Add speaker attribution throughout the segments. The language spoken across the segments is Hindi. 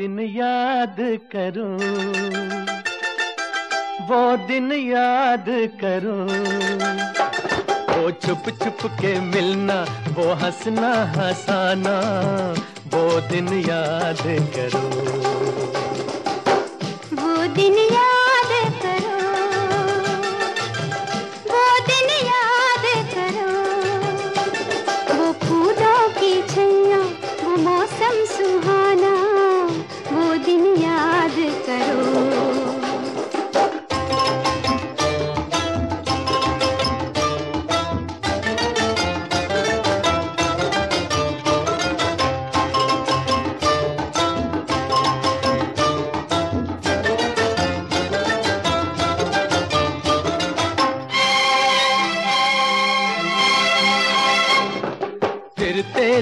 Speaker 1: याद करो, वो दिन याद करो। वो छुप छुप के मिलना, वो हंसना हंसाना, वो दिन याद करो।
Speaker 2: वो दिन याद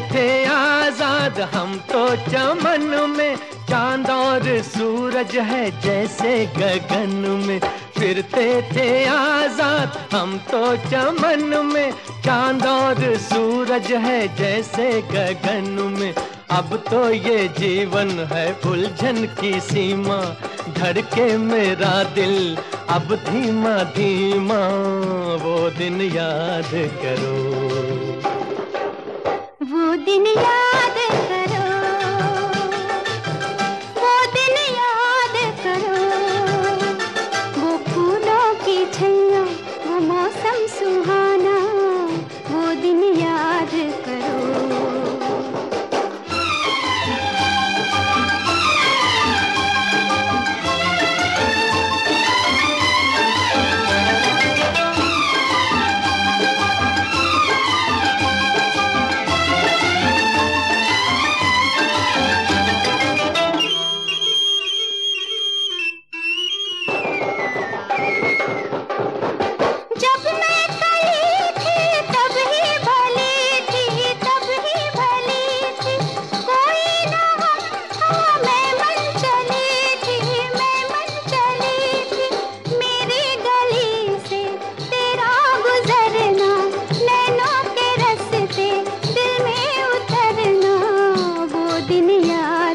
Speaker 1: थे आज़ाद। हम तो चमन में, चाँद और सूरज है जैसे गगन में। फिरते थे आज़ाद। हम तो चमन में, चाँद और सूरज है जैसे गगन में। अब तो ये जीवन है उलझन की सीमा, धड़के मेरा दिल, अब धीमा धीमा। वो दिन याद करो।
Speaker 2: मौसम सुहाना वो दिन याद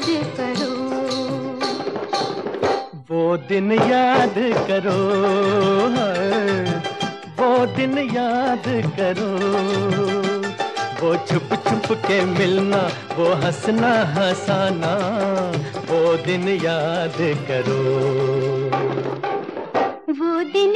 Speaker 2: याद करो।
Speaker 1: वो दिन याद करो वो दिन याद करो। वो छुप छुप के मिलना वो हंसना हंसाना वो दिन याद करो।
Speaker 2: वो दिन